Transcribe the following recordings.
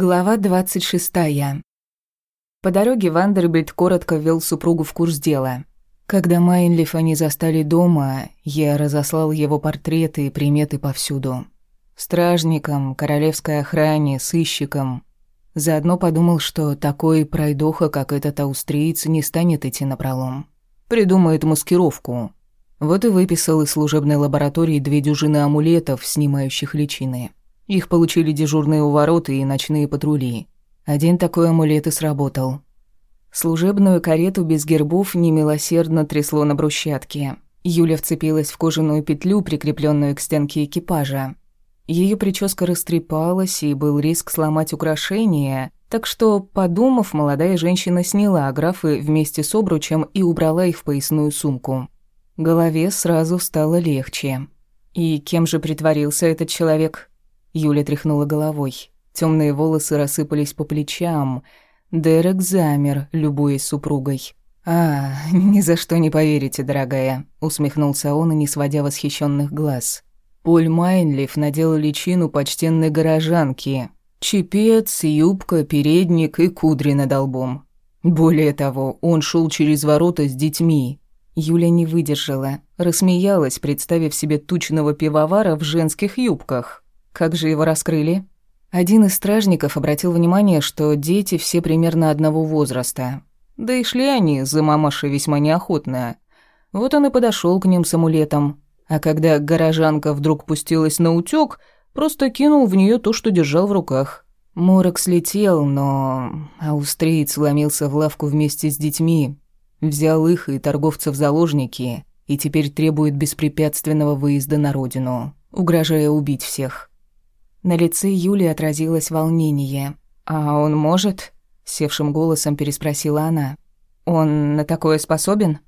Глава 26. По дороге Вандербильд коротко ввел супругу в курс дела. Когда Майнлиф они застали дома, я разослал его портреты и приметы повсюду. Стражникам, королевской охране, сыщикам. Заодно подумал, что такой пройдоха, как этот аустриец, не станет идти напролом. Придумает маскировку. Вот и выписал из служебной лаборатории две дюжины амулетов, снимающих личины. Их получили дежурные у ворот и ночные патрули. Один такой амулет и сработал. Служебную карету без гербов немилосердно трясло на брусчатке. Юля вцепилась в кожаную петлю, прикрепленную к стенке экипажа. Ее прическа растрепалась, и был риск сломать украшения, так что, подумав, молодая женщина сняла графы вместе с обручем и убрала их в поясную сумку. Голове сразу стало легче. И кем же притворился этот человек? Юля тряхнула головой. Темные волосы рассыпались по плечам. Дерек замер, любуясь супругой. «А, ни за что не поверите, дорогая», — усмехнулся он, не сводя восхищенных глаз. Поль Майнлиф надел личину почтенной горожанки. Чепец, юбка, передник и кудри над лбом. Более того, он шел через ворота с детьми. Юля не выдержала, рассмеялась, представив себе тучного пивовара в женских юбках. Как же его раскрыли? Один из стражников обратил внимание, что дети все примерно одного возраста. Да и шли они за мамашей весьма неохотно. Вот он и подошел к ним с амулетом. А когда горожанка вдруг пустилась на утёк, просто кинул в нее то, что держал в руках. Морок слетел, но аустриец ломился в лавку вместе с детьми. Взял их и торговцев в заложники, и теперь требует беспрепятственного выезда на родину, угрожая убить всех. На лице Юли отразилось волнение. «А он может?» — севшим голосом переспросила она. «Он на такое способен?»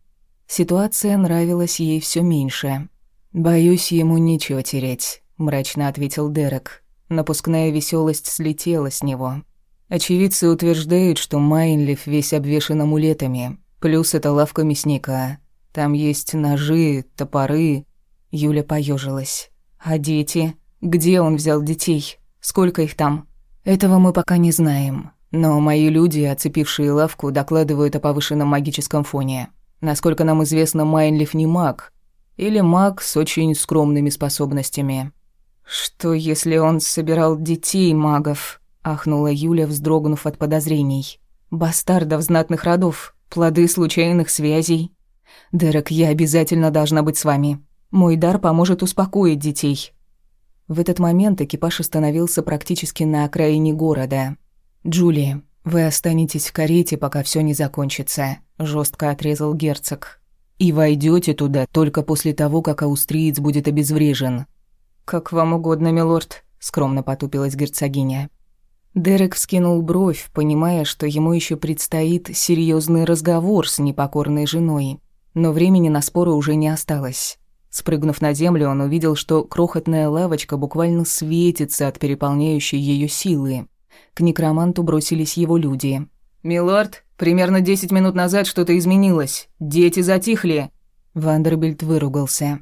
Ситуация нравилась ей все меньше. «Боюсь, ему нечего терять», — мрачно ответил Дерек. Напускная веселость слетела с него. Очевидцы утверждают, что Майнлиф весь обвешан амулетами. Плюс это лавка мясника. Там есть ножи, топоры. Юля поежилась. А дети? Где он взял детей? Сколько их там? Этого мы пока не знаем. Но мои люди, оцепившие лавку, докладывают о повышенном магическом фоне. Насколько нам известно, Майнлиф не маг. Или маг с очень скромными способностями. «Что, если он собирал детей магов?» – ахнула Юля, вздрогнув от подозрений. «Бастардов знатных родов, плоды случайных связей. Дерек, я обязательно должна быть с вами. Мой дар поможет успокоить детей. В этот момент экипаж остановился практически на окраине города. «Джули, вы останетесь в карете, пока все не закончится», – жестко отрезал герцог. «И войдете туда только после того, как аустриец будет обезврежен». «Как вам угодно, милорд», – скромно потупилась герцогиня. Дерек вскинул бровь, понимая, что ему еще предстоит серьезный разговор с непокорной женой. Но времени на споры уже не осталось. Спрыгнув на землю, он увидел, что крохотная лавочка буквально светится от переполняющей ее силы. К некроманту бросились его люди. «Милорд, примерно десять минут назад что-то изменилось. Дети затихли». Вандербильд выругался.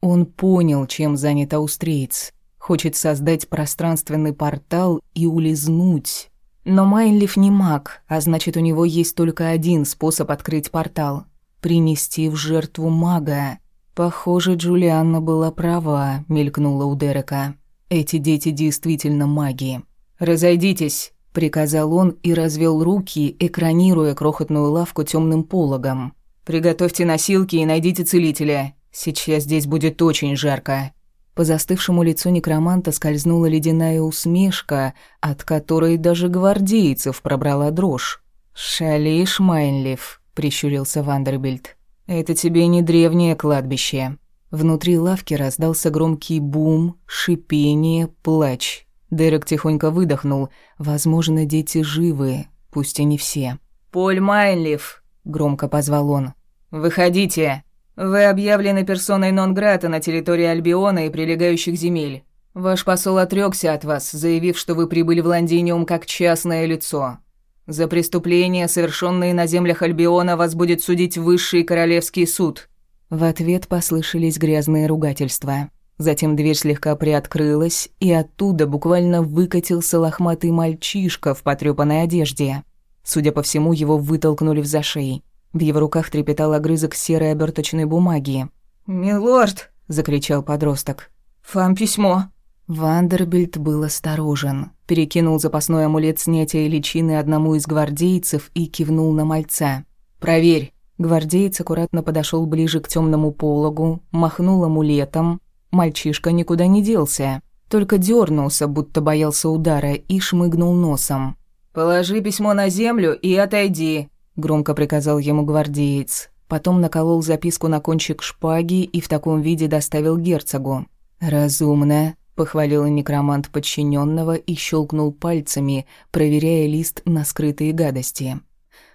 Он понял, чем занят аустриец. Хочет создать пространственный портал и улизнуть. Но Майнлиф не маг, а значит, у него есть только один способ открыть портал — принести в жертву мага. Похоже, Джулианна была права, мелькнула у Дерека. Эти дети действительно маги. Разойдитесь, приказал он и развел руки, экранируя крохотную лавку темным пологом. Приготовьте носилки и найдите целителя. Сейчас здесь будет очень жарко. По застывшему лицу некроманта скользнула ледяная усмешка, от которой даже гвардейцев пробрала дрожь. «Шалишь, Майнлиф», — прищурился Вандербильд. Это тебе не древнее кладбище. Внутри лавки раздался громкий бум, шипение, плач. Дерек тихонько выдохнул. Возможно, дети живы, пусть и не все. «Поль Майнлиф!» — громко позвал он. «Выходите! Вы объявлены персоной нон-грата на территории Альбиона и прилегающих земель. Ваш посол отрёкся от вас, заявив, что вы прибыли в Лондиниум как частное лицо. За преступления, совершенные на землях Альбиона, вас будет судить высший королевский суд». В ответ послышались грязные ругательства. Затем дверь слегка приоткрылась, и оттуда буквально выкатился лохматый мальчишка в потрёпанной одежде. Судя по всему, его вытолкнули в зашей. В его руках трепетал огрызок серой оберточной бумаги. «Милорд!» — закричал подросток. «Вам письмо!» Вандербильд был осторожен, перекинул запасной амулет снятия личины одному из гвардейцев и кивнул на мальца. «Проверь». Гвардеец аккуратно подошел ближе к темному пологу, махнул амулетом, Мальчишка никуда не делся, только дернулся, будто боялся удара, и шмыгнул носом. «Положи письмо на землю и отойди», — громко приказал ему гвардеец. Потом наколол записку на кончик шпаги и в таком виде доставил герцогу. «Разумно», — похвалил некромант подчиненного и щелкнул пальцами, проверяя лист на скрытые гадости.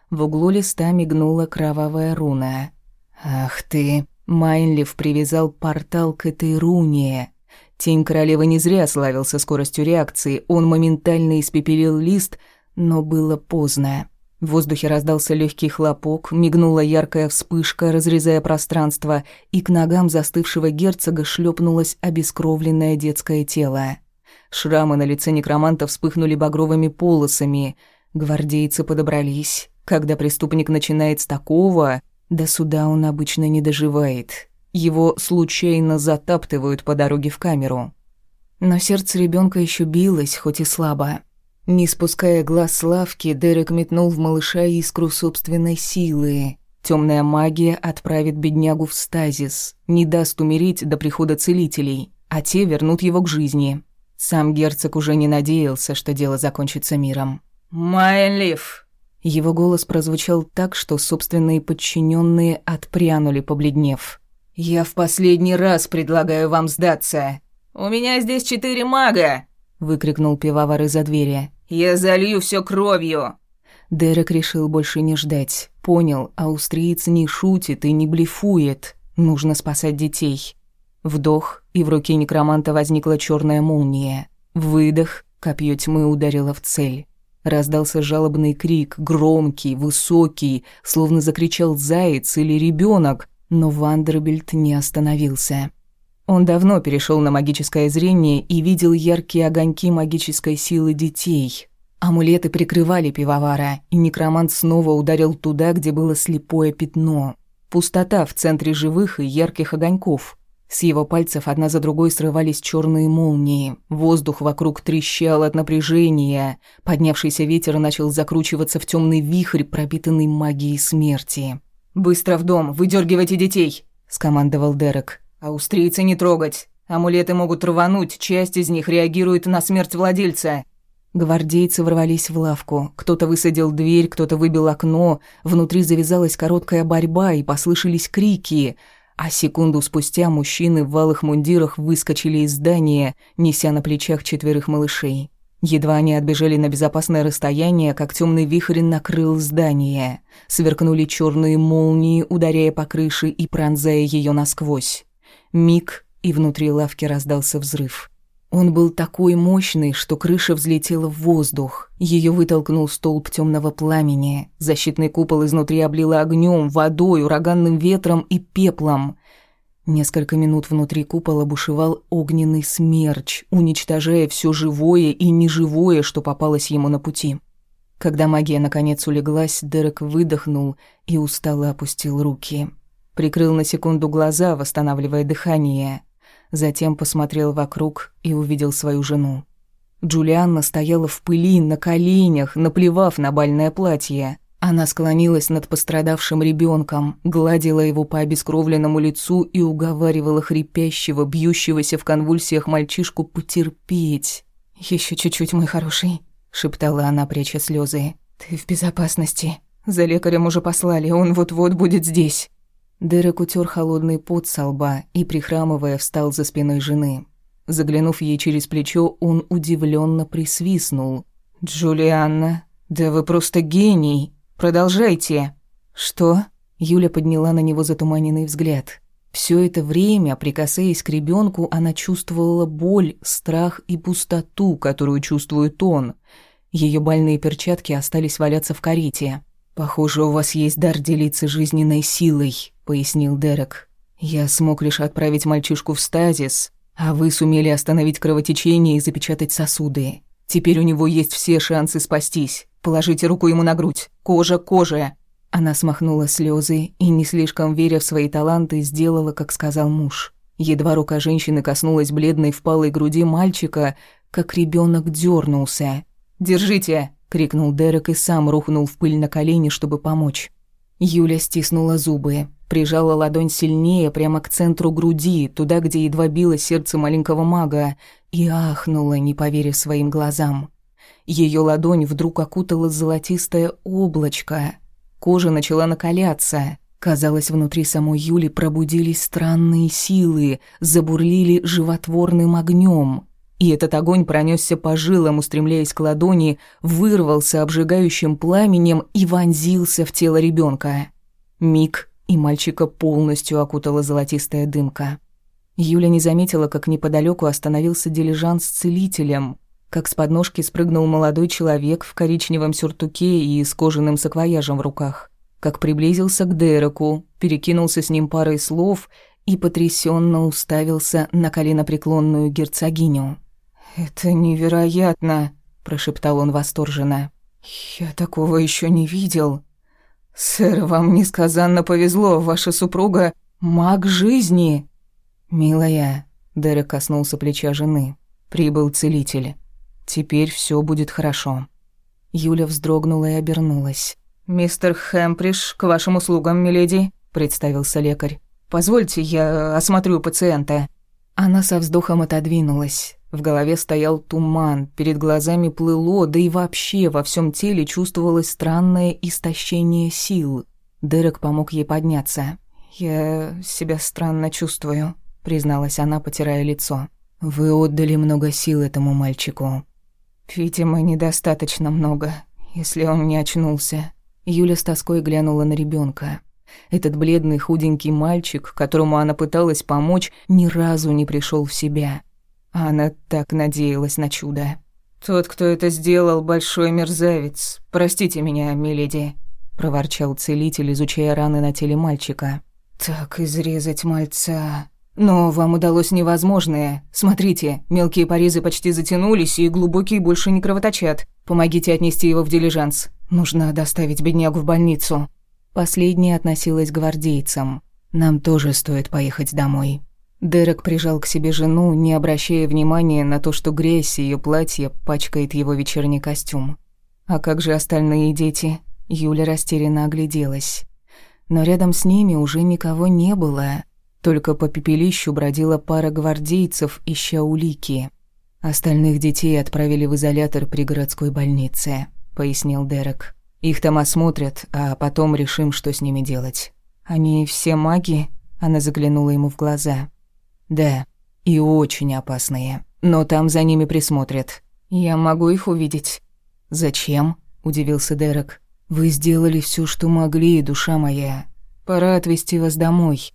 В углу листа мигнула кровавая руна. «Ах ты!» Майнлив привязал портал к этой руне. Тень королевы не зря славился скоростью реакции. Он моментально испепелил лист, но было поздно. В воздухе раздался легкий хлопок, мигнула яркая вспышка, разрезая пространство, и к ногам застывшего герцога шлепнулось обескровленное детское тело. Шрамы на лице некроманта вспыхнули багровыми полосами. Гвардейцы подобрались. Когда преступник начинает с такого, до суда он обычно не доживает. Его случайно затаптывают по дороге в камеру. Но сердце ребенка еще билось, хоть и слабо. Не спуская глаз с лавки, Дерек метнул в малыша искру собственной силы. Темная магия отправит беднягу в стазис, не даст умереть до прихода целителей, а те вернут его к жизни. Сам герцог уже не надеялся, что дело закончится миром. «Майнлиф!» Его голос прозвучал так, что собственные подчиненные отпрянули, побледнев. «Я в последний раз предлагаю вам сдаться. У меня здесь четыре мага!» — выкрикнул пивовар из-за двери. «Я залью все кровью!» Дерек решил больше не ждать. Понял, аустриец не шутит и не блефует. Нужно спасать детей. Вдох, и в руке некроманта возникла черная молния. Выдох, копье тьмы ударило в цель. Раздался жалобный крик, громкий, высокий, словно закричал заяц или ребенок, но Вандербильд не остановился. Он давно перешел на магическое зрение и видел яркие огоньки магической силы детей. Амулеты прикрывали пивовара, и некромант снова ударил туда, где было слепое пятно. Пустота в центре живых и ярких огоньков. С его пальцев одна за другой срывались черные молнии. Воздух вокруг трещал от напряжения. Поднявшийся ветер начал закручиваться в темный вихрь, пропитанный магией смерти. «Быстро в дом, выдергивайте детей!» – скомандовал Дерек. «Аустрийцы не трогать. Амулеты могут рвануть, часть из них реагирует на смерть владельца». Гвардейцы ворвались в лавку. Кто-то высадил дверь, кто-то выбил окно. Внутри завязалась короткая борьба, и послышались крики – а секунду спустя мужчины в валых мундирах выскочили из здания, неся на плечах четверых малышей. Едва они отбежали на безопасное расстояние, как темный вихрь накрыл здание. Сверкнули черные молнии, ударяя по крыше и пронзая ее насквозь. Миг, и внутри лавки раздался взрыв. Он был такой мощный, что крыша взлетела в воздух. Ее вытолкнул столб темного пламени. Защитный купол изнутри облило огнем, водой, ураганным ветром и пеплом. Несколько минут внутри купола бушевал огненный смерч, уничтожая все живое и неживое, что попалось ему на пути. Когда магия наконец улеглась, Дерек выдохнул и устало опустил руки. Прикрыл на секунду глаза, восстанавливая дыхание. Затем посмотрел вокруг и увидел свою жену. Джулианна стояла в пыли, на коленях, наплевав на бальное платье. Она склонилась над пострадавшим ребенком, гладила его по обескровленному лицу и уговаривала хрипящего, бьющегося в конвульсиях мальчишку потерпеть. Еще чуть-чуть, мой хороший», — шептала она, пряча слезы. «Ты в безопасности. За лекарем уже послали, он вот-вот будет здесь». Дерек утер холодный пот со лба и, прихрамывая, встал за спиной жены. Заглянув ей через плечо, он удивленно присвистнул. «Джулианна, да вы просто гений! Продолжайте!» «Что?» Юля подняла на него затуманенный взгляд. Все это время, прикасаясь к ребенку, она чувствовала боль, страх и пустоту, которую чувствует он. Ее больные перчатки остались валяться в карете. «Похоже, у вас есть дар делиться жизненной силой», — пояснил Дерек. «Я смог лишь отправить мальчишку в стазис, А вы сумели остановить кровотечение и запечатать сосуды. Теперь у него есть все шансы спастись. Положите руку ему на грудь. Кожа к коже. Она смахнула слезы и, не слишком веря в свои таланты, сделала, как сказал муж. Едва рука женщины коснулась бледной впалой груди мальчика, как ребенок дернулся. «Держите!» — крикнул Дерек и сам рухнул в пыль на колени, чтобы помочь. Юля стиснула зубы, прижала ладонь сильнее прямо к центру груди, туда, где едва било сердце маленького мага, и ахнула, не поверив своим глазам. Ее ладонь вдруг окутала золотистое облачко. Кожа начала накаляться. Казалось, внутри самой Юли пробудились странные силы, забурлили животворным огнем. И этот огонь пронесся по жилам, устремляясь к ладони, вырвался обжигающим пламенем и вонзился в тело ребенка. Миг, и мальчика полностью окутала золотистая дымка. Юля не заметила, как неподалеку остановился дилижанс с целителем, как с подножки спрыгнул молодой человек в коричневом сюртуке и с кожаным саквояжем в руках, как приблизился к Дереку, перекинулся с ним парой слов и потрясенно уставился на коленопреклонную герцогиню. «Это невероятно!» – прошептал он восторженно. «Я такого еще не видел. Сэр, вам несказанно повезло, ваша супруга – маг жизни!» «Милая», – Дерек коснулся плеча жены, – «прибыл целитель. Теперь все будет хорошо». Юля вздрогнула и обернулась. «Мистер Хэмприш, к вашим услугам, миледи», – представился лекарь. «Позвольте, я осмотрю пациента». Она со вздохом отодвинулась. В голове стоял туман, перед глазами плыло, да и вообще во всем теле чувствовалось странное истощение сил. Дерек помог ей подняться. «Я себя странно чувствую», — призналась она, потирая лицо. «Вы отдали много сил этому мальчику». «Видимо, недостаточно много, если он не очнулся». Юля с тоской глянула на ребенка. Этот бледный худенький мальчик, которому она пыталась помочь, ни разу не пришел в себя. А она так надеялась на чудо. «Тот, кто это сделал, большой мерзавец. Простите меня, миледи», — проворчал целитель, изучая раны на теле мальчика. «Так изрезать мальца...» «Но вам удалось невозможное. Смотрите, мелкие порезы почти затянулись, и глубокие больше не кровоточат. Помогите отнести его в дилижанс. Нужно доставить беднягу в больницу». Последняя относилась к гвардейцам. «Нам тоже стоит поехать домой». Дерек прижал к себе жену, не обращая внимания на то, что грязь ее платье пачкает его вечерний костюм. А как же остальные дети? Юля растерянно огляделась. Но рядом с ними уже никого не было. Только по пепелищу бродила пара гвардейцев, ища улики. «Остальных детей отправили в изолятор при городской больнице», — пояснил Дерек. «Их там осмотрят, а потом решим, что с ними делать». «Они все маги?» — она заглянула ему в глаза. Да, и очень опасные. Но там за ними присмотрят. Я могу их увидеть. Зачем? удивился Дерек. Вы сделали все, что могли, душа моя. Пора отвезти вас домой.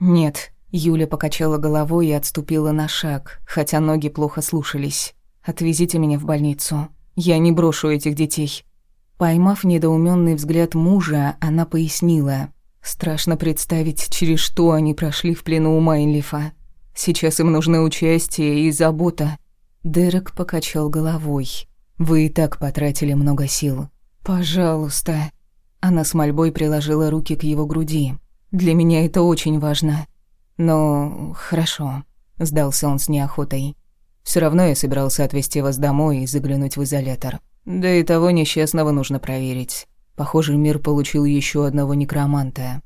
Нет, Юля покачала головой и отступила на шаг, хотя ноги плохо слушались. Отвезите меня в больницу. Я не брошу этих детей. Поймав недоуменный взгляд мужа, она пояснила: Страшно представить, через что они прошли в плену у Майнлифа. Сейчас им нужны участие и забота». Дерек покачал головой. «Вы и так потратили много сил. Пожалуйста». Она с мольбой приложила руки к его груди. «Для меня это очень важно». «Ну, хорошо», — сдался он с неохотой. Все равно я собирался отвезти вас домой и заглянуть в изолятор. Да и того несчастного нужно проверить. Похоже, мир получил еще одного некроманта».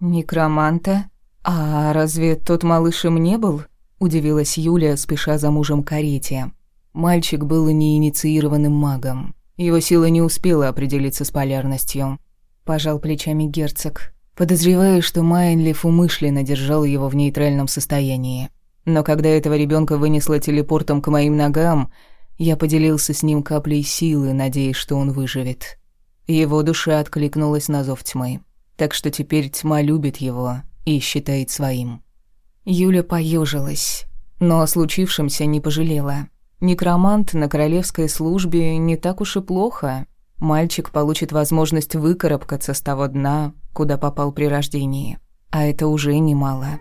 «Некроманта?» «А разве тот малыш им не был?» – удивилась Юля, спеша за мужем к карете. Мальчик был неинициированным магом. Его сила не успела определиться с полярностью. Пожал плечами герцог. Подозреваю, что Майнлиф умышленно держал его в нейтральном состоянии. Но когда этого ребенка вынесло телепортом к моим ногам, я поделился с ним каплей силы, надеясь, что он выживет. Его душа откликнулась на зов тьмы. Так что теперь тьма любит его и считает своим. Юля поежилась, но о случившемся не пожалела. Некромант на королевской службе не так уж и плохо. Мальчик получит возможность выкарабкаться с того дна, куда попал при рождении. А это уже немало.